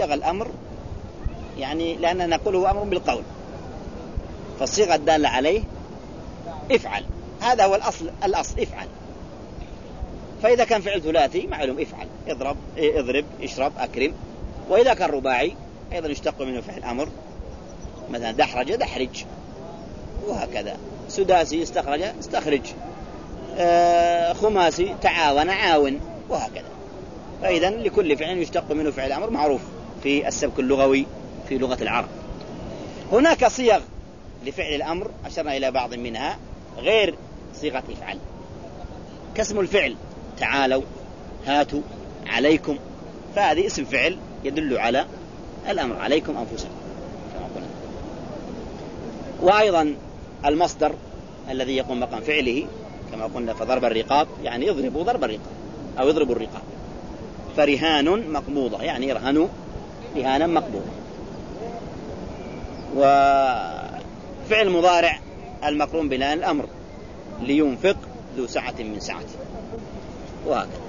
صيغ الأمر يعني لأننا نقول هو أمر بالقول. فالصيغة الدالة عليه افعل. هذا هو الأصل الأصل افعل. فإذا كان فعل ثلاثي معلوم افعل. اضرب اضرب اشرب أكرم. وإذا كان رباعي أيضا يشتق منه فعل أمر. مثلا دحرج دحرج. وهكذا. سداسي استخرج استخرج. آه خماسي تعاون عاون. وهكذا. فإذا لكل فعل يشتق منه فعل أمر معروف. في السبك اللغوي في لغة العرب. هناك صيغ لفعل الأمر أشرنا إلى بعض منها غير صيغة افعل كاسم الفعل تعالوا هاتوا عليكم. فهذه اسم فعل يدل على الأمر عليكم أنفسكم كما قلنا. وأيضا المصدر الذي يقوم مقام فعله كما قلنا فضرب الرقاب يعني يضرب ضرب الرقاب أو يضرب الرقاب. فرهان مقبوضة يعني يرهنوا رهانا مقبوضة وفعل مضارع المقرون بلان الأمر لينفق ذو سعة من سعته وهكذا.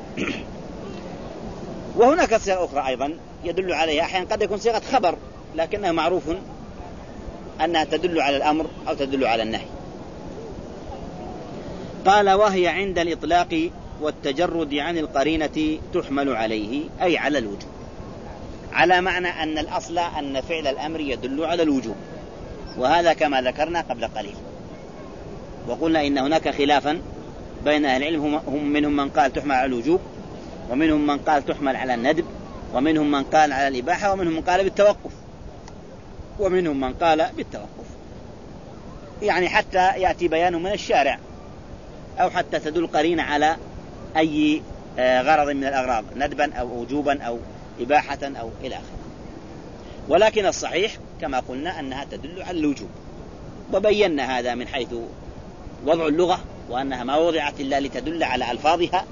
وهناك صيغة أخرى أيضا يدل عليها. أحيانا قد يكون صيغة خبر لكنها معروف أنها تدل على الأمر أو تدل على النهي. قال وهي عند الإطلاق والتجرد عن القرينة تحمل عليه أي على الوجوب على معنى أن الأصل أن فعل الأمر يدل على الوجوب. وهذا كما ذكرنا قبل قليل. وقلنا إن هناك خلافا بين أهل العلم. هم منهم من قال تحمل على الوجوب ومنهم من قال تحمل على الندب ومنهم من قال على الإباحة ومنهم من قال بالتوقف. ومنهم من قال بالتوقف. يعني حتى يأتي بيان من الشارع أو حتى تدل قرينة على أي آه، غرض من الأغراض ندبا أو وجوبا أو إباحة أو إلى آخره. ولكن الصحيح كما قلنا أنها تدل على الوجوب. وبينا هذا من حيث وضع اللغة وأنها ما وضعت إلا لتدل على ألفاظها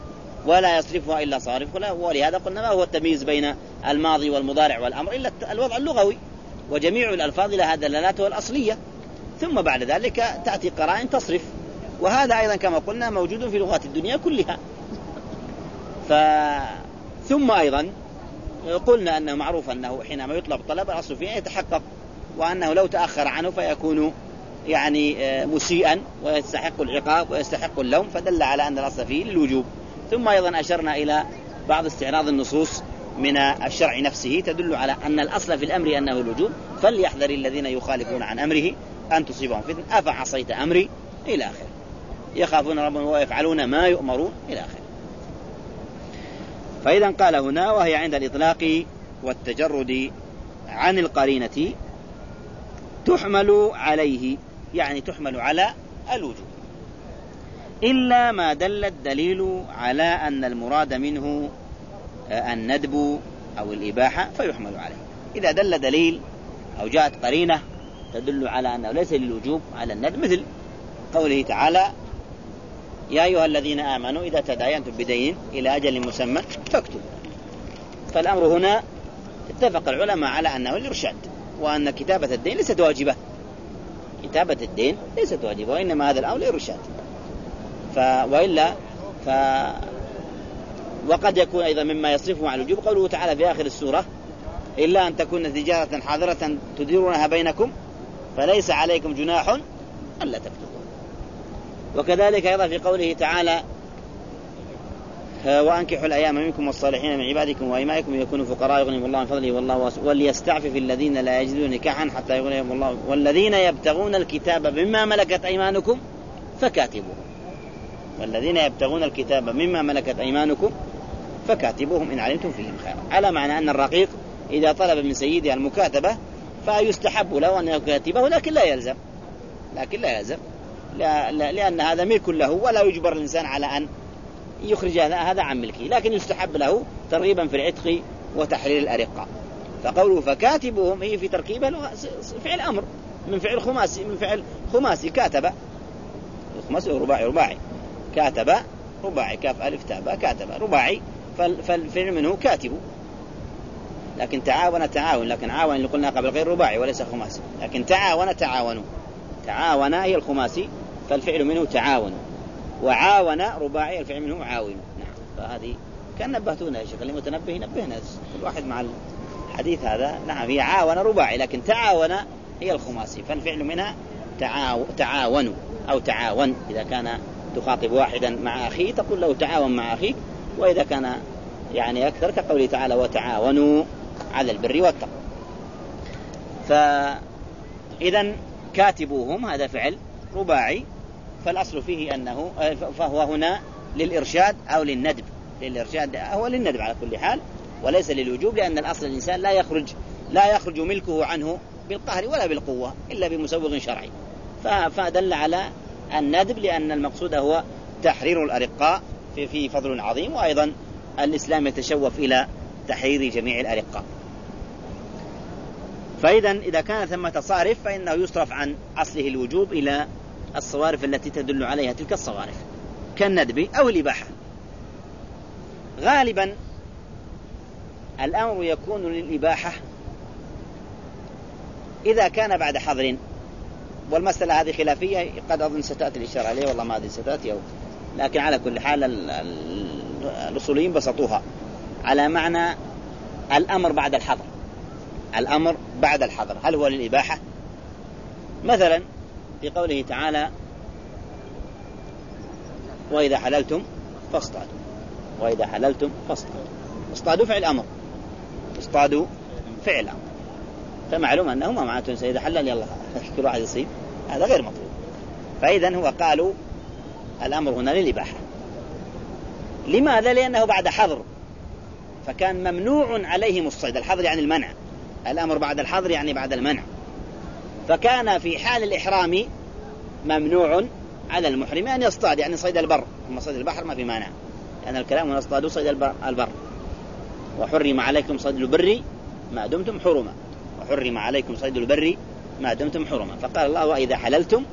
ولا يصرفها إلا صارف. ولهذا قلنا ما هو التمييز بين الماضي والمضارع والأمر؟ إلا الوضع اللغوي. وجميع الألفاظ لها دلالاتها الأصلية. ثم بعد ذلك تأتي قرائن تصرف. وهذا أيضا كما قلنا موجود في لغات الدنيا كلها. ف... ثم أيضا قلنا أنه معروف أنه حينما يطلب طلب الأصل فيه يتحقق وأنه لو تأخر عنه فيكون يعني آه، مسيئا ويستحق العقاب ويستحق اللوم فدل على أن الأصل فيه للوجوب. ثم أيضا أشرنا إلى بعض استعراض النصوص من الشرع نفسه تدل على أن الأصل في الأمر أنه الوجوب فليحذر الذين يخالفون عن أمره أن تصيبهم فتنة. أفعصيت أمري؟ إلى آخره. يخافون ربهم ويفعلون ما يؤمرون؟ إلى آخره. فإذا قال هنا وهي عند الإطلاق والتجرد عن القرينة تحمل عليه يعني تحمل على الوجوب إلا ما دل الدليل على أن المراد منه آه، الندب أو الإباحة فيحمل عليه. إذا دل دليل أو جاءت قرينة تدل على أنه ليس للوجوب على الندب مثل قوله تعالى يا أيها الذين آمنوا إذا تداينتم بدين إلى أجل مسمى فاكتبوا. فالأمر هنا اتفق العلماء على أنه الإرشاد وأن كتابة الدين ليست واجبة. كتابة الدين ليست واجبة وإنما هذا الأمر للإرشاد ف... وإلا ف وقد يكون أيضا مما يصرفه عن الوجوب قوله تعالى في آخر السورة إلا أن تكون تجارة حاضرة تديرونها بينكم فليس عليكم جناح ألا تكتبوا. وكذلك أيضا في قوله تعالى وأنكحوا الأيام منكم والصالحين من عبادكم وإيمائكم يكونوا فقراء يغنيهم الله من فضله والله وليستعفف الذين لا يجدون نكاحا حتى يغنيهم الله والذين يبتغون الكتاب مما ملكت أيمانكم فكاتبوهم. والذين يبتغون الكتاب مما ملكت أيمانكم فكاتبوهم إن علمتم فيهم خيرا. على معنى أن الرقيق إذا طلب من سيده المكاتبة فيستحب له أن يكاتبه لكن لا يلزم. لكن لا يلزم. لأن هذا ملك له ولا يجبر الإنسان على أن يخرج هذا عن ملكه لكن يستحب له ترغيبا في العتق وتحرير الأرقاء فقوله فكاتبهم هي في تركيبها فعل أمر. من فعل خماسي من فعل خماسي كاتب. خماسي رباعي رباعي. كاتب رباعي كاف ألف تاء كاتب. رباعي فالفعل منه كاتب. لكن تعاون تعاون. لكن عاون اللي قلنا قبل غير رباعي وليس خماسي. لكن تعاون تعاونوا تعاون هي الخماسي. فالفعل منه تعاون. وعاون رباعي الفعل منه عاون. نعم. فهذه كأن نبهتونا يا شيخ المتنبه ينبهنا كل واحد مع الحديث هذا. نعم هي عاون رباعي لكن تعاون هي الخماسي. فالفعل منها تعاو تعاونوا أو تعاون. إذا كان تخاطب واحدا مع أخيه تقول له تعاون مع أخيك. وإذا كان يعني أكثر كقوله تعالى وتعاونوا على البر والتقوى فإذا كاتبوهم هذا فعل رباعي. فالأصل فيه أنه فهو هنا للإرشاد أو للندب. للإرشاد هو للندب على كل حال وليس للوجوب لأن الأصل الإنسان لا يخرج لا يخرج ملكه عنه بالقهر ولا بالقوة إلا بمسوغ شرعي. فدل على الندب لأن المقصود هو تحرير الأرقاء في فيه فضل عظيم وأيضا الإسلام يتشوف إلى تحرير جميع الأرقاء. فإذا إذا كان ثمة صارف فإنه يصرف عن أصله الوجوب إلى الصوارف التي تدل عليها تلك الصوارف كالندب أو الإباحة. غالبا الأمر يكون للإباحة إذا كان بعد حظر. والمسألة هذه خلافية قد أظن ستأتي الإشارة عليه والله ما أدري ستأتي أو لكن على كل حال الأصوليين بسطوها. على معنى الأمر بعد الحظر. الأمر بعد الحظر. هل هو للإباحة؟ مثلا في قوله تعالى وإذا حللتم فاصطادوا. وإذا حللتم فاصطادوا. اصطادوا فعل أمر. اصطادوا فعل أمر. فمعلوم أنه ما معناته إذا حلل يلا كل واحد يصيد هذا غير مطلوب. فإذا هو قالوا الأمر هنا للإباحة. لماذا؟ لأنه بعد حظر. فكان ممنوع عليهم الصيد. الحظر يعني المنع. الأمر بعد الحظر يعني بعد المنع. فكان في حال الإحرام ممنوع على المحرم أن يصطاد يعني صيد البر. أما صيد البحر ما في مانع لأن الكلام هنا اصطادوا صيد البر. وحرم عليكم صيد البر ما دمتم حرما وحرم عليكم صيد البر ما دمتم حرما فقال الله وإذا حللتم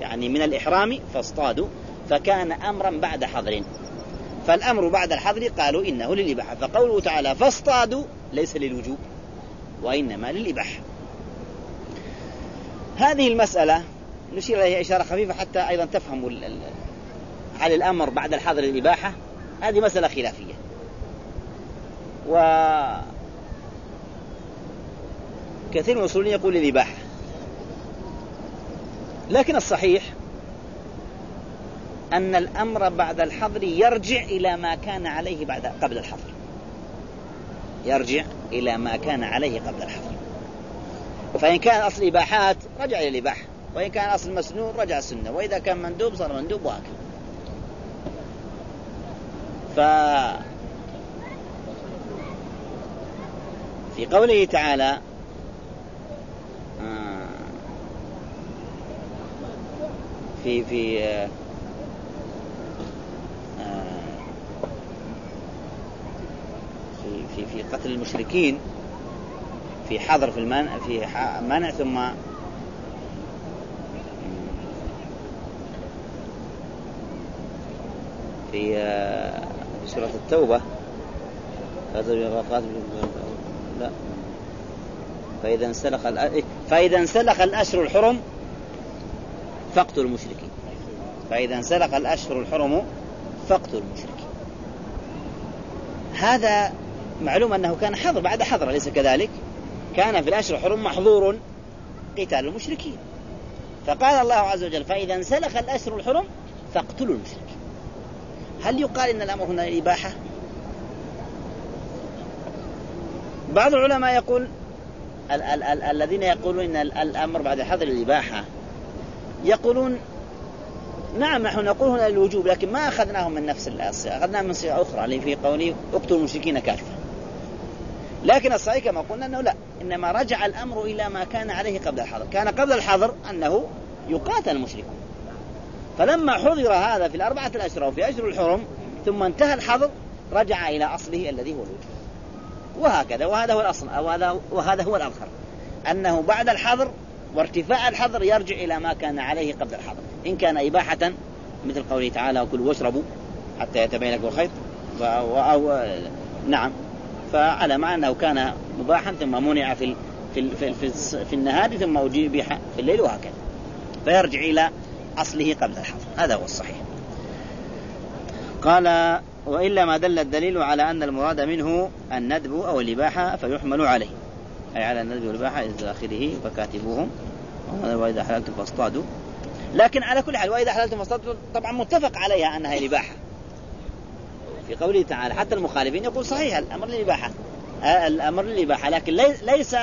يعني من الإحرام فاصطادوا. فكان أمرا بعد حظر. فالأمر بعد الحظر قالوا إنه للإباحة. فقوله تعالى فاصطادوا ليس للوجوب وإنما للإباحة. هذه المسألة نشير إليها إشارة خفيفة حتى أيضا تفهموا هل الأمر بعد الحظر للإباحة هذه مسألة خلافية. و كثير من الأصوليين يقول للإباحة. لكن الصحيح أن الأمر بعد الحظر يرجع إلى ما كان عليه بعد قبل الحظر. يرجع إلى ما كان عليه قبل الحظر. فإن كان أصل إباحات رجع إلى الإباحة وإن كان أصل مسنون رجع السنة وإذا كان مندوب صار مندوب وهكذا ف في قوله تعالى آه، في في آه، في في في قتل المشركين في حظر في المنع في منع ثم في آه، سورة التوبة. لا. فإذا انسلخ فإذا انسلخ الأشهر الحرم فاقتلوا المشركين. فإذا انسلخ الأشهر الحرم فاقتلوا المشركين. هذا معلوم أنه كان حظر بعد حظر أليس كذلك؟ كان في الأشهر الحرم محظور قتال المشركين. فقال الله عز وجل فإذا انسلخ الأشهر الحرم فاقتلوا المشركين. هل يقال إن الأمر هنا الاباحه؟ بعض العلماء يقول ال- ال- ال- الذين يقولون إن الأمر بعد حظر الإباحة يقولون نعم نحن نقول هنا الوجوب لكن ما اخذناه من نفس الصيغه اخذناه من صيغة أخرى اللي في قوله اقتلوا المشركين كافة. لكن الصحيح كما قلنا أنه لا إنما رجع الأمر إلى ما كان عليه قبل الحظر. كان قبل الحظر أنه يقاتل المشركون. فلما حضر هذا في الأربعة الأشهر وفي أشهر الحرم ثم انتهى الحظر رجع إلى أصله الذي هو الوجوب وهكذا وهذا هو الأصل وهذا وهذا هو الأظهر. أنه بعد الحظر وارتفاع الحظر يرجع إلى ما كان عليه قبل الحظر. إن كان إباحة مثل قوله تعالى وكلوا واشربوا حتى يتبين لكم الخيط أو نعم. فعلى ما أنه كان مباحا ثم منع في في في, في, في النهار ثم أجيب في الليل وهكذا. فيرجع إلى أصله قبل الحظر هذا هو الصحيح. قال وإلا ما دل الدليل على أن المراد منه الندب أو الإباحة فيحمل عليه. أي على الندب والإباحة إلى آخره فكاتبوهم. وإذا حللتم فاصطادوا. لكن على كل حال وإذا حللتم فاصطادوا طبعا متفق عليها أنها الإباحة في قوله تعالى حتى المخالفين يقول صحيح الأمر للإباحة آه، الأمر للإباحة لكن ليس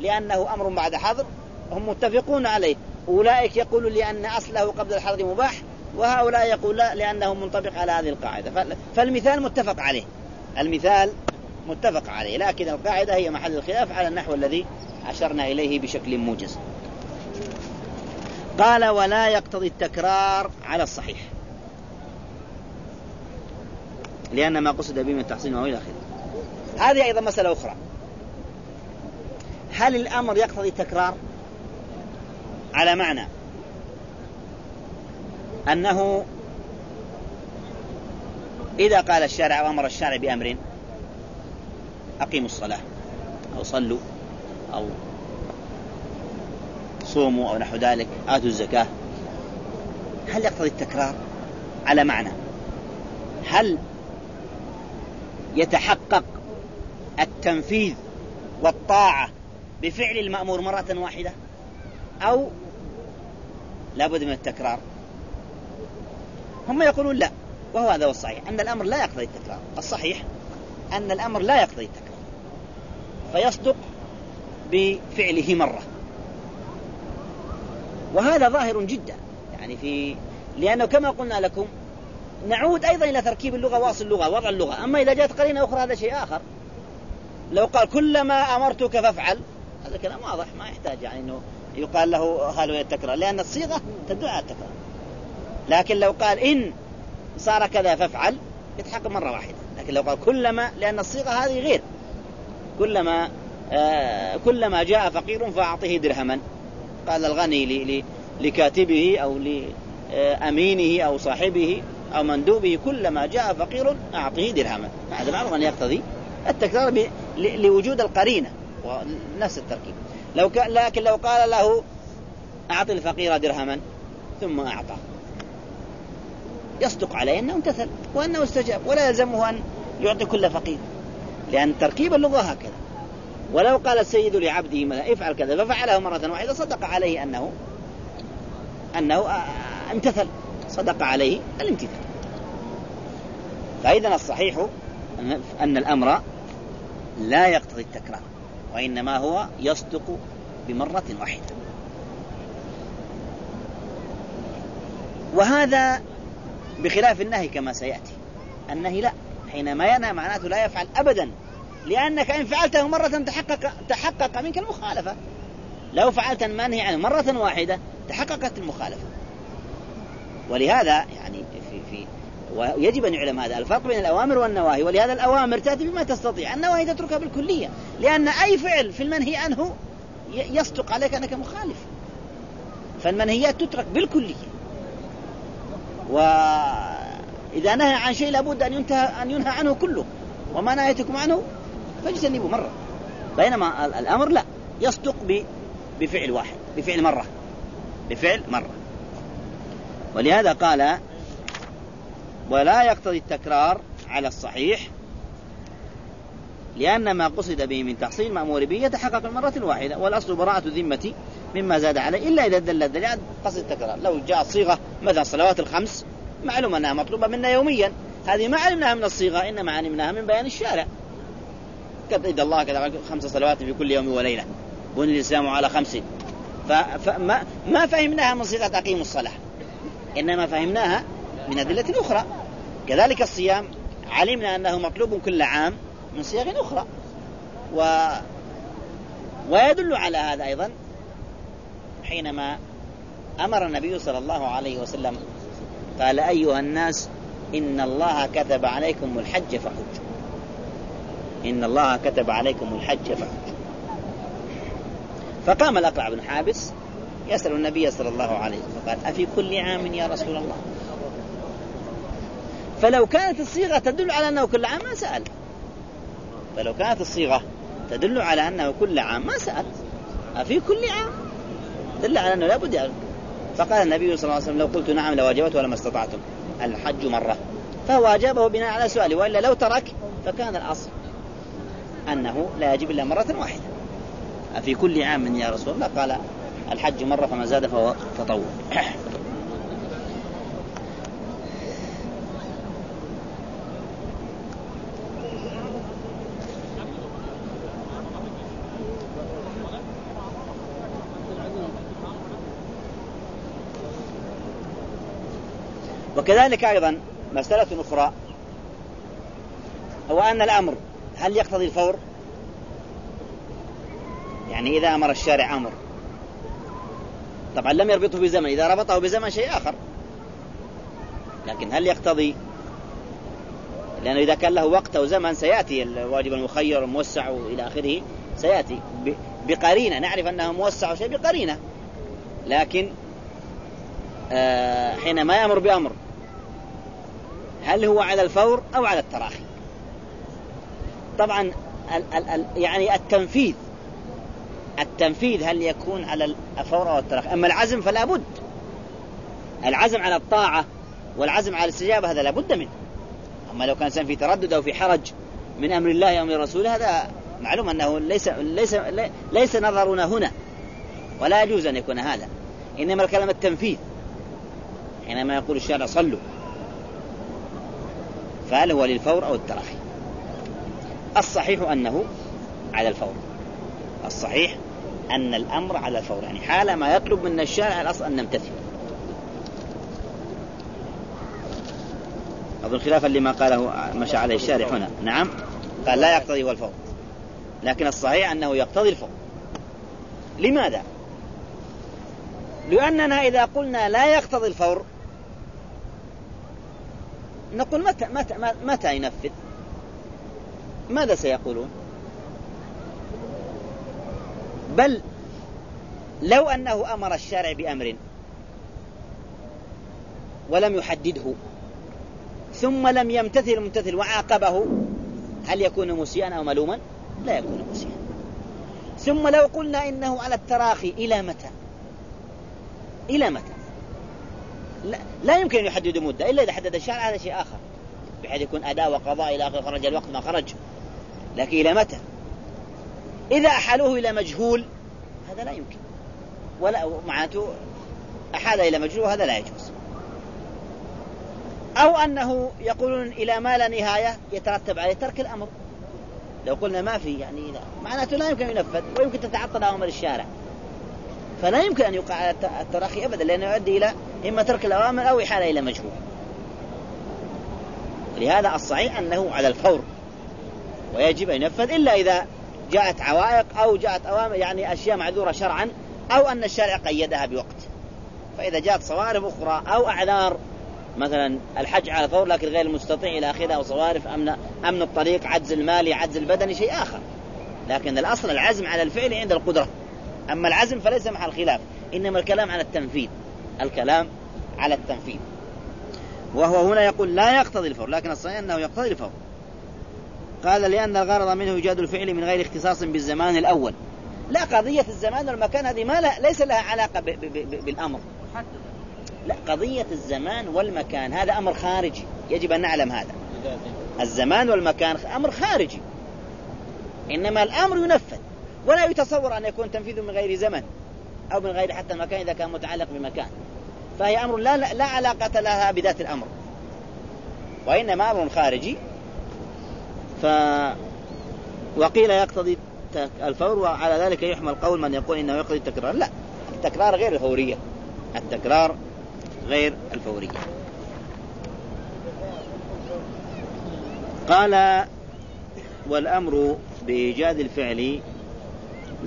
لأنه أمر بعد حظر هم متفقون عليه. أولئك يقولون لأن أصله قبل الحظر مباح وهؤلاء يقول لا لأنه منطبق على هذه القاعدة. فالمثال متفق عليه. المثال متفق عليه لكن القاعدة هي محل الخلاف على النحو الذي أشرنا إليه بشكل موجز. قال ولا يقتضي التكرار على الصحيح. لأن ما قصد به من تحصيل وإلى آخره. هذه أيضا مسألة أخرى. هل الأمر يقتضي التكرار؟ على معنى أنه إذا قال الشارع وأمر الشارع بأمر أقيموا الصلاة أو صلوا أو صوموا أو نحو ذلك آتوا الزكاة. هل يقتضي التكرار؟ على معنى هل يتحقق التنفيذ والطاعة بفعل المأمور مرة واحدة أو لابد من التكرار. هم يقولون لا وهو هذا هو الصحيح أن الأمر لا يقتضي التكرار. الصحيح أن الأمر لا يقتضي التكرار. فيصدق بفعله مرة. وهذا ظاهر جدا يعني في لأنه كما قلنا لكم نعود أيضا إلى تركيب اللغة وأصل اللغة وضع اللغة. أما إذا جاءت قرينة أخرى هذا شيء آخر. لو قال كلما أمرتك فافعل هذا كلام واضح ما يحتاج يعني أنه يقال له هل التكرار لأن الصيغة تدل على التكرار. لكن لو قال إن صار كذا فافعل يتحقق مرة واحدة. لكن لو قال كلما لأن الصيغة هذه غير. كلما آه كلما جاء فقير فأعطه درهما. قال الغني لكاتبه أو لأمينه أو صاحبه. أو مندوبه كلما جاء فقير أعطه درهما. هذا معروف أن يقتضي التكرار لوجود القرينة ونفس التركيب. لو ك... لكن لو قال له أعط الفقير درهما ثم أعطاه يصدق عليه أنه امتثل وأنه استجاب ولا يلزمه أن يعطي كل فقير. لأن تركيب اللغة هكذا. ولو قال السيد لعبده مثلا افعل كذا ففعله مرة واحدة صدق عليه أنه أنه امتثل. صدق عليه الامتثال. فإذا الصحيح أن الأمر لا يقتضي التكرار وإنما هو يصدق بمرة واحدة. وهذا بخلاف النهي كما سيأتي. النهي لا حينما ينهى معناته لا يفعل أبدا لأنك إن فعلته مرة تحقق تحقق منك المخالفة. لو فعلت المنهي عنه مرة واحدة تحققت المخالفة. ولهذا يعني في في ويجب أن يعلم هذا الفرق بين الأوامر والنواهي ولهذا الأوامر تأتي بما تستطيع. النواهي تتركها بالكلية لأن أي فعل في المنهي عنه يصدق عليك أنك مخالف. فالمنهيات تترك بالكلية. وإذا نهى عن شيء لابد أن ينتهى أن ينهى عنه كله. وما نهيتكم عنه فاجتنبوا مرة. بينما الأمر لا. يصدق بفعل واحد بفعل مرة. بفعل مرة. ولهذا قال ولا يقتضي التكرار على الصحيح لأن ما قصد به من تحصيل مأمور به يتحقق المرة الواحدة والأصل براءة الذمة مما زاد عليه إلا إذا دل الدليل قصد التكرار. لو جاءت صيغة مثلا الصلوات الخمس معلوم أنها مطلوبة منا يوميا. هذه ما علمناها من الصيغة إنما علمناها من بيان الشارع. إذا الله كذا خمس صلوات في كل يوم وليلة بني الإسلام على خمس. فما ما فهمناها من صيغة أقيموا الصلاة. إنما فهمناها من أدلة أخرى. كذلك الصيام علمنا أنه مطلوب كل عام من صيغ أخرى. و ويدل على هذا أيضا حينما أمر النبي صلى الله عليه وسلم قال أيها الناس إن الله كتب عليكم الحج فحج. إن الله كتب عليكم الحج فحج. فقام الأقرع بن حابس يسأل النبي صلى الله عليه وسلم فقال أفي كل عام يا رسول الله؟ فلو كانت الصيغة تدل على أنه كل عام ما سأل. فلو كانت الصيغة تدل على أنه كل عام ما سأل. أفي كل عام؟ دل على أنه لابد يعني. فقال النبي صلى الله عليه وسلم لو قلت نعم لواجبت ولما استطعتم. الحج مرة. فهو أجابه بناء على سؤاله وإلا لو ترك فكان الأصل أنه لا يجب إلا مرة واحدة. أفي كل عام يا رسول الله؟ قال الحج مرة فما زاد فهو تطوع وكذلك أيضا مسألة أخرى هو أن الأمر هل يقتضي الفور؟ يعني إذا أمر الشارع أمر طبعا لم يربطه بزمن إذا ربطه بزمن شيء آخر. لكن هل يقتضي؟ لأنه إذا كان له وقت أو زمن سيأتي الواجب المخير الموسع إلى آخره سيأتي. بقرينة. نعرف أنه موسع شيء بقرينة. لكن آه حينما يأمر بأمر هل هو على الفور أو على التراخي؟ طبعا ال ال يعني التنفيذ التنفيذ هل يكون على الفور أو التراخي أما العزم فلا بد. العزم على الطاعة والعزم على الاستجابة هذا لا بد منه. أما لو كان الإنسان في تردد أو في حرج من أمر الله أو من رسوله هذا معلوم أنه ليس ليس ليس نظرنا هنا. ولا يجوز أن يكون هذا. إنما الكلام التنفيذ. حينما يقول الشارع صلوا. فهل هو للفور أو التراخي الصحيح أنه على الفور. الصحيح أن الأمر على الفور يعني حال ما يطلب من الشارع الأصل أن نمتثل أظن خلافا لما قاله مشى عليه الشارع هنا نعم قال لا يقتضي هو الفور لكن الصحيح أنه يقتضي الفور لماذا؟ لأننا إذا قلنا لا يقتضي الفور نقول متى متى متى ينفذ؟ ماذا سيقولون؟ بل لو أنه أمر الشارع بأمر ولم يحدده ثم لم يمتثل الممتثل وعاقبه هل يكون مسيئا أو ملوما؟ لا يكون مسيئا. ثم لو قلنا إنه على التراخي إلى متى؟ إلى متى؟ لا, لا يمكن أن يحدد مدة إلا إذا حدد الشارع هذا شيء آخر. بحيث يكون أداء وقضاء إلى آخر خرج الوقت ما خرج. لكن إلى متى؟ إذا أحالوه إلى مجهول هذا لا يمكن. ولا معناته أحال إلى مجهول هذا لا يجوز. أو أنه يقولون إلى ما لا نهاية يترتب عليه ترك الأمر. لو قلنا ما في يعني لا. معناته لا يمكن أن ينفذ ويمكن تتعطل أوامر الشارع. فلا يمكن أن يوقع التراخي أبدا لأنه يؤدي إلى إما ترك الأوامر أو إحالة إلى مجهول. لهذا الصحيح أنه على الفور ويجب أن ينفذ إلا إذا جاءت عوائق أو جاءت أوامر يعني أشياء معذورة شرعا أو أن الشارع قيدها بوقت. فإذا جاءت صوارف أخرى أو أعذار مثلا الحج على فور لكن غير المستطيع إلى آخره أو صوارف أمن أمن الطريق عجز المالي عجز البدني شيء آخر. لكن الأصل العزم على الفعل عند القدرة. أما العزم فليس محل خلاف إنما الكلام على التنفيذ. الكلام على التنفيذ. وهو هنا يقول لا يقتضي الفور لكن الصحيح أنه يقتضي الفور. قال لأن الغرض منه إيجاد الفعل من غير اختصاص بالزمان الأول. لا قضية الزمان والمكان هذه ما لا ليس لها علاقة ب ب ب بالأمر. لا قضية الزمان والمكان هذا أمر خارجي. يجب أن نعلم هذا. الزمان والمكان أمر خارجي. إنما الأمر ينفذ. ولا يتصور أن يكون تنفيذه من غير زمن أو من غير حتى المكان إذا كان متعلق بمكان. فهي أمر لا, لا علاقة لها بذات الأمر. وإنما أمر خارجي. ف وقيل يقتضي الفور وعلى ذلك يحمل قول من يقول إنه يقتضي التكرار. لا التكرار غير الفورية. التكرار غير الفورية. قال والأمر بإيجاد الفعل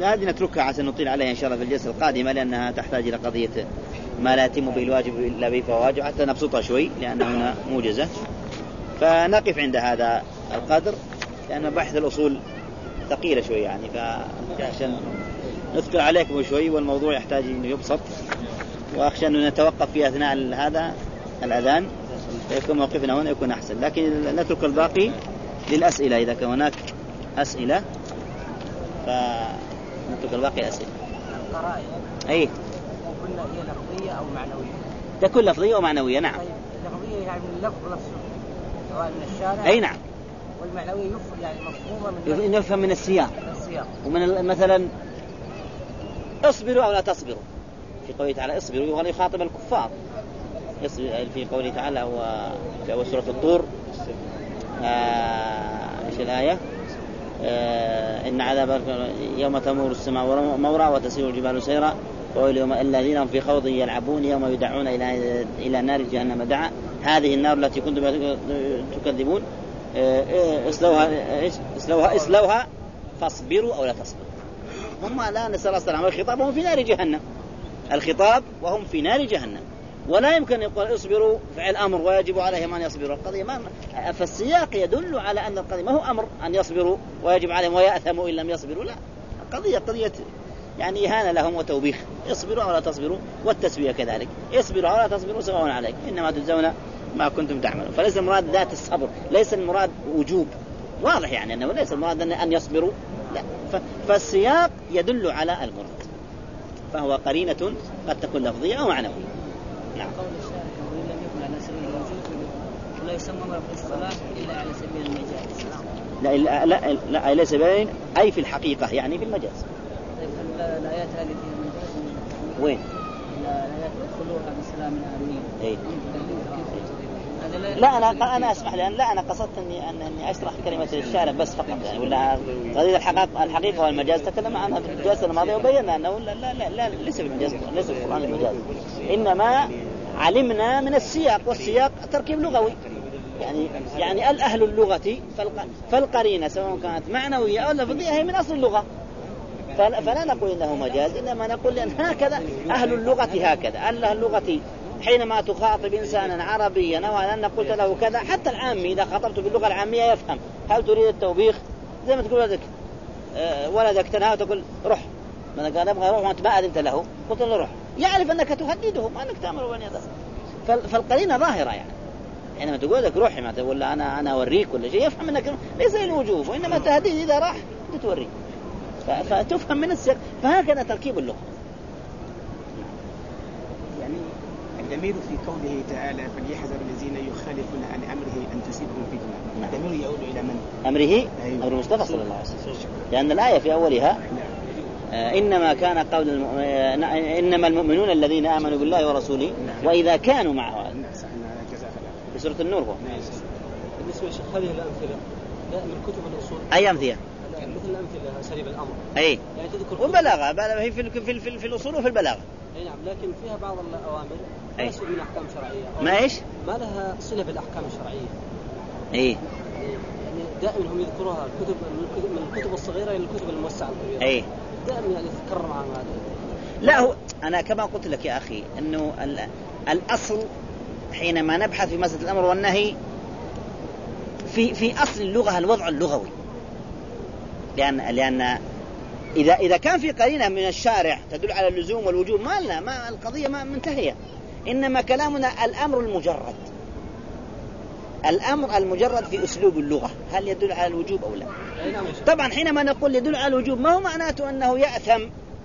هذه نتركها عشان نطيل عليها إن شاء الله في الجلسة القادمة لأنها تحتاج إلى قضية ما لا يتم به الواجب إلا به فواجب. حتى نبسطها شوي لأن هنا موجزة فنقف عند هذا القدر لأن بحث الأصول ثقيلة شوي يعني فعشان نثقل عليكم شوي والموضوع يحتاج أنه يبسط وأخشى انه نتوقف في أثناء هذا الأذان فيكون موقفنا هنا يكون أحسن لكن نترك الباقي للأسئلة إذا كان هناك أسئلة فنترك الباقي اسئله. القرائن أي قلنا هي لفظية أو معنوية؟ تكون لفظية ومعنويه نعم. طيب لفظية يعني من اللفظ نفسه سواء من الشارع أي نعم. والمعنويه يفهم يعني مفهومة من يفهم من السياق. السياق. ومن مثلا اصبروا أو لا تصبروا في قوله تعالى اصبروا يبغى يخاطب الكفار في قوله تعالى في أول سورة الطور آه، إيش الآية؟ آه إن عذاب يوم تمور السماء مورا وتسير الجبال سيرا ويل يوم الذين هم في خوض يلعبون يوم يدعون إلى إلى نار جهنم دعا هذه النار التي كنتم تكذبون آه، اصلوها اصلوها اصلوها فاصبروا أو لا تصبروا. هم لا نسأل الله السلامة الخطاب وهم في نار جهنم. الخطاب وهم في نار جهنم. ولا يمكن يقول اصبروا فعل أمر ويجب عليهم أن يصبروا. القضية ما فالسياق يدل على أن القضية ما هو أمر أن يصبروا ويجب عليهم ويأثموا إن لم يصبروا لا. القضية قضية يعني إهانة لهم وتوبيخ. اصبروا ولا تصبروا والتسوية كذلك. اصبروا ولا تصبروا سواء عليكم إنما تجزون ما كنتم تعملون. فليس المراد ذات الصبر ليس المراد وجوب. واضح يعني أنه ليس المراد ان يصبروا. لا. فالسياق يدل على المراد. فهو قرينة قد تكون لفظية أو معنوية. نعم. قول الشارع وان لم يكن على سبيل الوجوب ولا يسمى في الصلاة إلا على سبيل المجاز. لا لا لا ليس بين أي في الحقيقة يعني في المجاز. طيب الآيات هذه فيها مجاز وين؟ الآيات ادخلوها بسلام امنين. اي لا أنا أنا أسمح لي لا أنا قصدت اني أني أشرح كلمة الشارع بس فقط يعني ولا قضية الحقيقة الحقيقة والمجاز تكلم عنها في الجلسه الماضيه وبينا أنه لا لا لا, لا ليس في المجاز ليس القران المجاز. إنما علمنا من السياق والسياق تركيب لغوي. يعني يعني الأهل اللغة فالقرينة سواء كانت معنوية أو لفظيه هي من أصل اللغة. فلا نقول إنه مجاز إنما نقول إن هكذا أهل اللغة هكذا. أهل اللغة حينما تخاطب إنسانا عربيا أو أن قلت له كذا حتى العامي إذا خاطبته باللغة العامية يفهم. هل تريد التوبيخ؟ زي ما تقول ولدك. آه، ولدك تنهى تقول روح. من قال أبغى أروح وانت ما اذنت له. قلت له روح. يعرف أنك تهدده ما أنك تأمر بني فالقرينة ظاهرة يعني. حينما تقول لك روحي ما ولا أنا أنا أوريك ولا شيء يفهم أنك ليس الوجوب وإنما التهديد إذا راح أنت توريه فتفهم من السياق. فهكذا تركيب اللغة. الضمير في قوله تعالى فليحذر الذين يخالفون عن أمره أن تصيبهم فتنة. الضمير نعم. يعود إلى من؟ أمره؟ أيوه. أمر المصطفى صلى الله عليه وسلم. لأن الآية في أولها آه إنما كان قول الم... آه إنما المؤمنون الذين آمنوا بالله ورسوله نعم. وإذا كانوا معه. نعم في سورة النور هو. بالنسبة لشيخ هذه الامثله من كتب الأصول. أي أمثلة؟ مثل الأمثلة اساليب الأمر. أي. يعني تذكر والبلاغه هي في, في, في, في الأصول وفي البلاغة. أي نعم لكن فيها بعض الأوامر. ما من أحكام شرعية. ما إيش؟ ما لها صلة بالأحكام الشرعية. إي. يعني دائما هم يذكروها الكتب من الكتب الصغيرة إلى الكتب الموسعة الكبيرة. إي. دائما يعني تتكرر معهم هذا. لا هو أنا كما قلت لك يا أخي إنه الأصل حينما نبحث في مسألة الأمر والنهي في في أصل اللغة الوضع اللغوي. لأن لأن اذا إذا كان في قرينة من الشارع تدل على اللزوم والوجوب ما لنا ما القضية ما منتهية. إنما كلامنا الأمر المجرد. الأمر المجرد في أسلوب اللغة هل يدل على الوجوب أو لا؟ طبعا حينما نقول يدل على الوجوب ما هو معناته أنه يأثم؟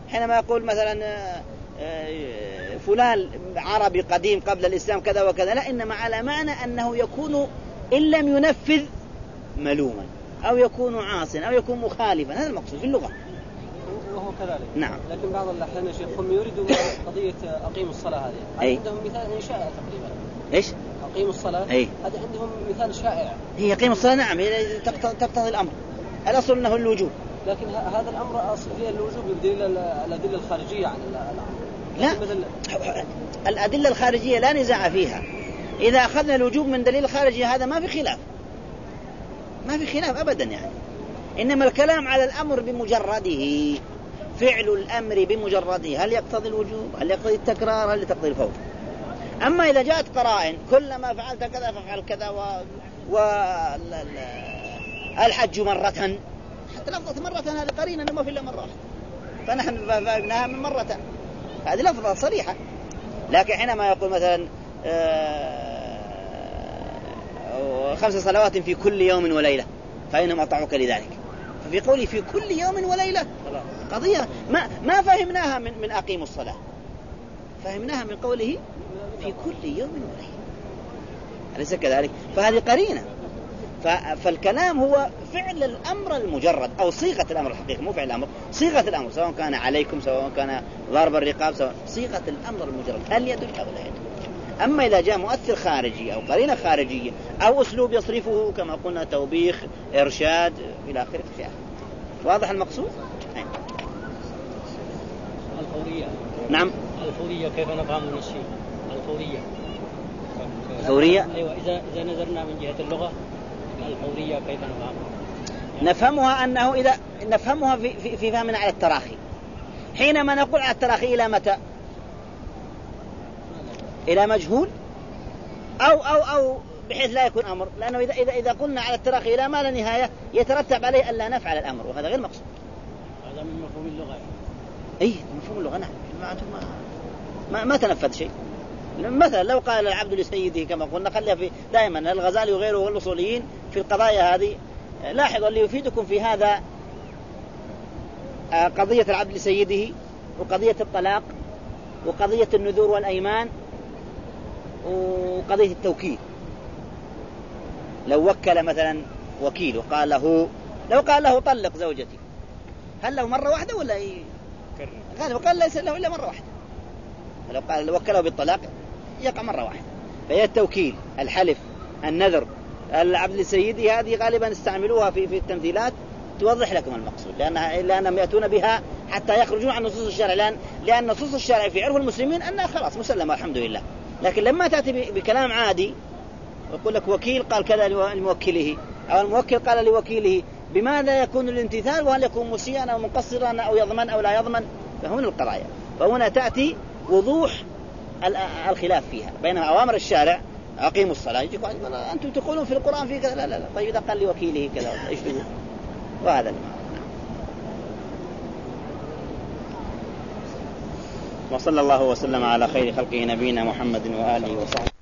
حينما يقول مثلا آه، آه، فلان عربي قديم قبل الإسلام كذا وكذا لا إنما على معنى أنه يكون إن لم ينفذ ملوما. أو يكون عاصيا أو يكون مخالفا. هذا المقصود في اللغة. وهو كذلك. نعم. لكن بعض الأحيان يا شيخ هم يريدوا قضية أقيموا الصلاة هذه. أي. عندهم مثال انشاء تقريبا. إيش؟ أقيموا الصلاة. أي. هذا عندهم مثال شائع. هي أقيموا الصلاة نعم. هي تقتضي الأمر. الأصل أنه الوجوب. لكن هذا الأمر أصل فيه الوجوب بدليل الأدلة الخارجية عن الأمر. لا. الأدلة الخارجية لا نزاع فيها. إذا أخذنا الوجوب من دليل خارجي هذا ما في خلاف. ما في خلاف ابدا يعني إنما الكلام على الأمر بمجرده فعل الأمر بمجرده هل يقتضي الوجوب؟ هل يقتضي التكرار؟ هل يقتضي الفوت؟ أما إذا جاءت قرائن كلما فعلت كذا فافعل كذا و, و... الحج مرة حتى لفظة مرة هذه قرينة ما في إلا مرة واحدة فنحن فهمناها من مرة هذه لفظة صريحة لكن حينما يقول مثلا آه، خمس صلوات في كل يوم وليلة فإنهم أطاعوك لذلك. ففي قوله في كل يوم وليلة. قضية ما ما فهمناها من من أقيموا الصلاة. فهمناها من قوله في كل يوم وليلة. أليس كذلك؟ فهذه قرينة. فالكلام هو فعل الأمر المجرد أو صيغة الأمر الحقيقي مو فعل الأمر صيغة الأمر سواء كان عليكم سواء كان ضرب الرقاب سواء صيغة الأمر المجرد. هل يدل؟ أو لا يدل. أما إذا جاء مؤثر خارجي أو قرينة خارجية أو أسلوب يصرفه كما قلنا توبيخ اخره في آخر. واضح المقصود؟ أي. الفوريه نعم الفوريه كيف نفهم من الشيء؟ الفوريه الفوريه أيوه إذا إذا نظرنا من جهة اللغة الفوريه كيف نفهمها؟ نفهمها أنه إذا نفهمها في في, في فهمنا على التراخي حينما نقول على التراخي إلى متى؟ إلى مجهول أو أو أو بحيث لا يكون أمر لأنه إذا إذا إذا قلنا على التراخي إلى ما لا نهاية يترتب عليه الا نفعل الأمر وهذا غير مقصود. هذا من مفهوم اللغة يعني. اي مفهوم اللغة نعم ما ما, ما تنفذ شيء. مثلا لو قال العبد لسيده كما قلنا خليها في دائما الغزالي وغيره والأصوليين في القضايا هذه لاحظوا اللي يفيدكم في هذا آه، قضية العبد لسيده وقضية الطلاق وقضية النذور والأيمان وقضية التوكيل. لو وكل مثلا وكيل وقال له لو قال له طلق زوجتي هل له مرة واحدة ولا إيه؟ غالبا وقال ليس له إلا مرة واحدة. لو قال وكله بالطلاق يقع مرة واحدة. فهي التوكيل الحلف النذر العبد لسيدي هذه غالبا استعملوها في في التمثيلات توضح لكم المقصود. لأنها لأنهم يأتون بها حتى يخرجون عن نصوص الشرع. لأن لأن نصوص الشرع في عرف المسلمين أنها خلاص مسلمة الحمد لله. لكن لما تأتي بكلام عادي يقول لك وكيل قال كذا لموكله أو الموكل قال لوكيله بماذا يكون الامتثال؟ وهل يكون مسيئا أو مقصرا أو يضمن أو لا يضمن؟ فهنا القضايا. فهنا تأتي وضوح الخلاف فيها بين أوامر الشارع أقيموا الصلاة. يجيك أنتم تقولون في القرآن في كذا لا لا لا. طيب إذا قال لوكيله كذا تقول؟ وهذا المعنى وصلى الله وسلم على خير خلقه نبينا محمد وآله وصحبه.